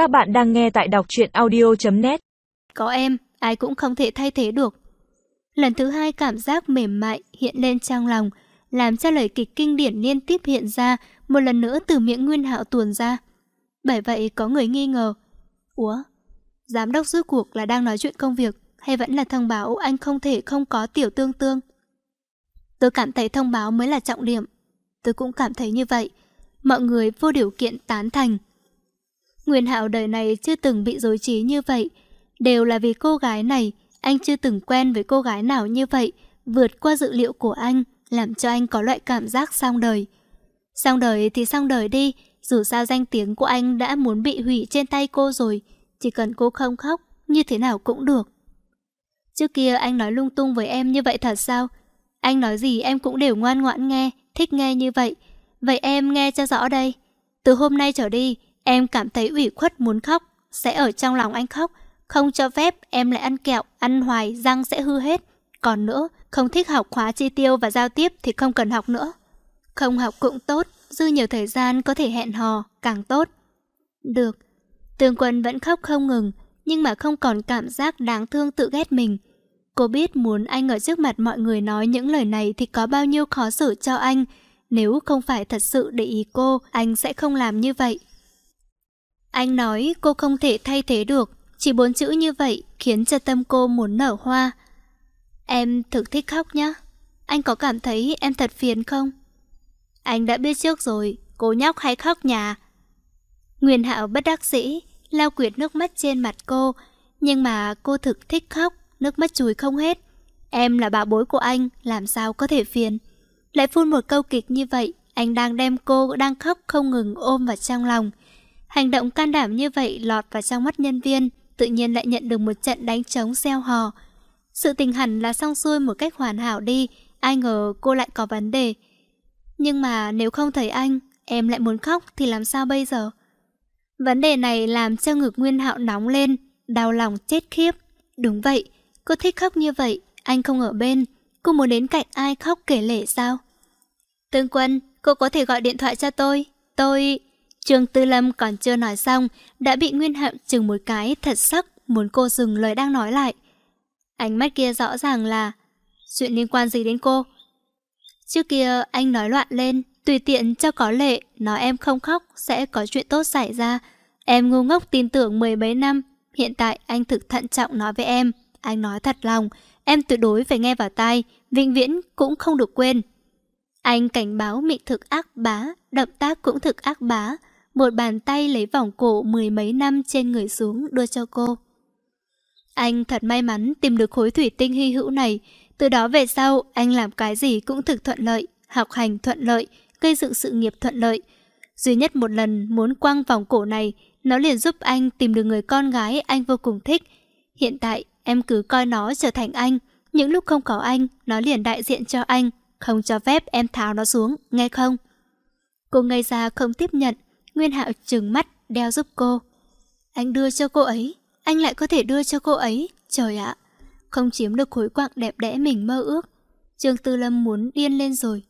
Các bạn đang nghe tại đọc truyện audio.net Có em, ai cũng không thể thay thế được. Lần thứ hai cảm giác mềm mại hiện lên trong lòng, làm cho lời kịch kinh điển liên tiếp hiện ra, một lần nữa từ miệng Nguyên Hạo tuồn ra. Bởi vậy có người nghi ngờ. Ủa? Giám đốc rút cuộc là đang nói chuyện công việc hay vẫn là thông báo anh không thể không có tiểu tương tương? Tôi cảm thấy thông báo mới là trọng điểm. Tôi cũng cảm thấy như vậy. Mọi người vô điều kiện tán thành. Nguyên Hạo đời này chưa từng bị dối trí như vậy. Đều là vì cô gái này, anh chưa từng quen với cô gái nào như vậy, vượt qua dự liệu của anh, làm cho anh có loại cảm giác xong đời. Xong đời thì xong đời đi, dù sao danh tiếng của anh đã muốn bị hủy trên tay cô rồi, chỉ cần cô không khóc, như thế nào cũng được. Trước kia anh nói lung tung với em như vậy thật sao? Anh nói gì em cũng đều ngoan ngoãn nghe, thích nghe như vậy. Vậy em nghe cho rõ đây. Từ hôm nay trở đi, em cảm thấy ủy khuất muốn khóc, sẽ ở trong lòng anh khóc. Không cho phép em lại ăn kẹo, ăn hoài, răng sẽ hư hết. Còn nữa, không thích học khóa chi tiêu và giao tiếp thì không cần học nữa. Không học cũng tốt, dư nhiều thời gian có thể hẹn hò, càng tốt. Được. Tương quân vẫn khóc không ngừng, nhưng mà không còn cảm giác đáng thương tự ghét mình. Cô biết muốn anh ở trước mặt mọi người nói những lời này thì có bao nhiêu khó xử cho anh. Nếu không phải thật sự để ý cô, anh sẽ không làm như vậy. Anh nói cô không thể thay thế được, chỉ bốn chữ như vậy khiến cho tâm cô muốn nở hoa. Em thực thích khóc nhá. Anh có cảm thấy em thật phiền không? Anh đã biết trước rồi, cô nhóc hay khóc nhà. Nguyên Hạo bất đắc dĩ, lau quyệt nước mắt trên mặt cô, nhưng mà cô thực thích khóc, nước mắt chùi không hết. Em là bà bối của anh, làm sao có thể phiền. Lại phun một câu kịch như vậy, anh đang đem cô đang khóc không ngừng ôm vào trong lòng. Hành động can đảm như vậy lọt vào trong mắt nhân viên, tự nhiên lại nhận được một trận đánh trống xeo hò. Sự tình hẳn là xong xuôi một cách hoàn hảo đi, ai ngờ cô lại có vấn đề. Nhưng mà nếu không thấy anh, em lại muốn khóc thì làm sao bây giờ? Vấn đề này làm cho ngực Nguyên Hạo nóng lên, đau lòng chết khiếp. Đúng vậy, cô thích khóc như vậy, anh không ở bên, cô muốn đến cạnh ai khóc kể lể sao? Tương Quân, cô có thể gọi điện thoại cho tôi, tôi... Trương Tư Lâm còn chưa nói xong, đã bị Nguyên Hạo chừng một cái thật sắc, muốn cô dừng lời đang nói lại. Ánh mắt kia rõ ràng là chuyện liên quan gì đến cô. Trước kia anh nói loạn lên, tùy tiện cho có lệ, nói em không khóc sẽ có chuyện tốt xảy ra. Em ngu ngốc tin tưởng mười mấy năm, hiện tại anh thực thận trọng nói với em, anh nói thật lòng, em tuyệt đối phải nghe vào tai, vĩnh viễn cũng không được quên. Anh cảnh báo mị thực ác bá, động tác cũng thực ác bá, một bàn tay lấy vòng cổ mười mấy năm trên người xuống đưa cho cô. Anh thật may mắn tìm được khối thủy tinh hy hữu này, từ đó về sau anh làm cái gì cũng thực thuận lợi, học hành thuận lợi, gây dựng sự nghiệp thuận lợi. Duy nhất một lần muốn quăng vòng cổ này, nó liền giúp anh tìm được người con gái anh vô cùng thích. Hiện tại em cứ coi nó trở thành anh, những lúc không có anh, nó liền đại diện cho anh, không cho phép em tháo nó xuống, nghe không? Cô ngây ra không tiếp nhận, Nguyên Hạo trừng mắt đeo giúp cô. Anh đưa cho cô ấy, anh lại có thể đưa cho cô ấy, trời ạ. Không chiếm được khối quạng đẹp đẽ mình mơ ước. Trương Tư Lâm muốn điên lên rồi.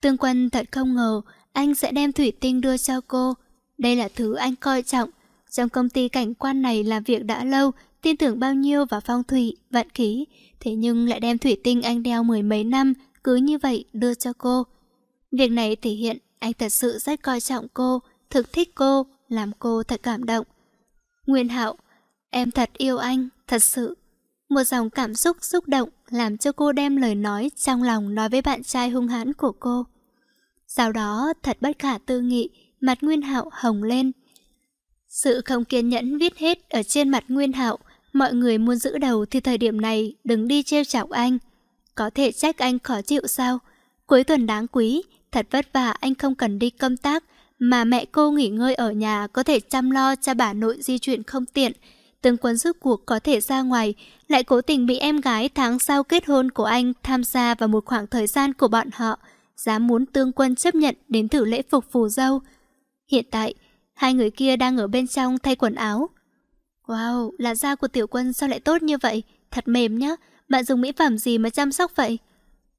Tương Quân thật không ngờ anh sẽ đem thủy tinh đưa cho cô. Đây là thứ anh coi trọng. Trong công ty cảnh quan này làm việc đã lâu, tin tưởng bao nhiêu vào phong thủy, vận khí. Thế nhưng lại đem thủy tinh anh đeo mười mấy năm, cứ như vậy đưa cho cô. Việc này thể hiện anh thật sự rất coi trọng cô, thực thích cô, làm cô thật cảm động. Nguyên Hạo, em thật yêu anh, thật sự. Một dòng cảm xúc xúc động làm cho cô đem lời nói trong lòng nói với bạn trai hung hãn của cô. Sau đó, thật bất khả tư nghị, mặt Nguyên Hạo hồng lên. Sự không kiên nhẫn viết hết ở trên mặt Nguyên Hạo, mọi người muốn giữ đầu thì thời điểm này đừng đi trêu chọc anh. Có thể trách anh khó chịu sao? Cuối tuần đáng quý, thật vất vả anh không cần đi công tác, mà mẹ cô nghỉ ngơi ở nhà có thể chăm lo cho bà nội di chuyển không tiện. Từng quân rước cuộc có thể ra ngoài, lại cố tình bị em gái tháng sau kết hôn của anh tham gia vào một khoảng thời gian của bọn họ, dám muốn tương quân chấp nhận đến thử lễ phục phù dâu. Hiện tại, hai người kia đang ở bên trong thay quần áo. Wow, là da của tiểu quân sao lại tốt như vậy? Thật mềm nhá, bạn dùng mỹ phẩm gì mà chăm sóc vậy?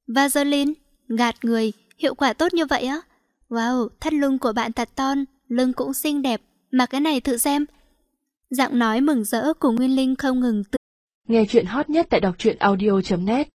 Vaseline, gạt người, hiệu quả tốt như vậy á? Wow, thắt lưng của bạn thật ton, lưng cũng xinh đẹp, mà cái này thử xem. Giọng nói mừng rỡ của Nguyên Linh không ngừng tự Nghe chuyện hot nhất tại đọc truyện audio.net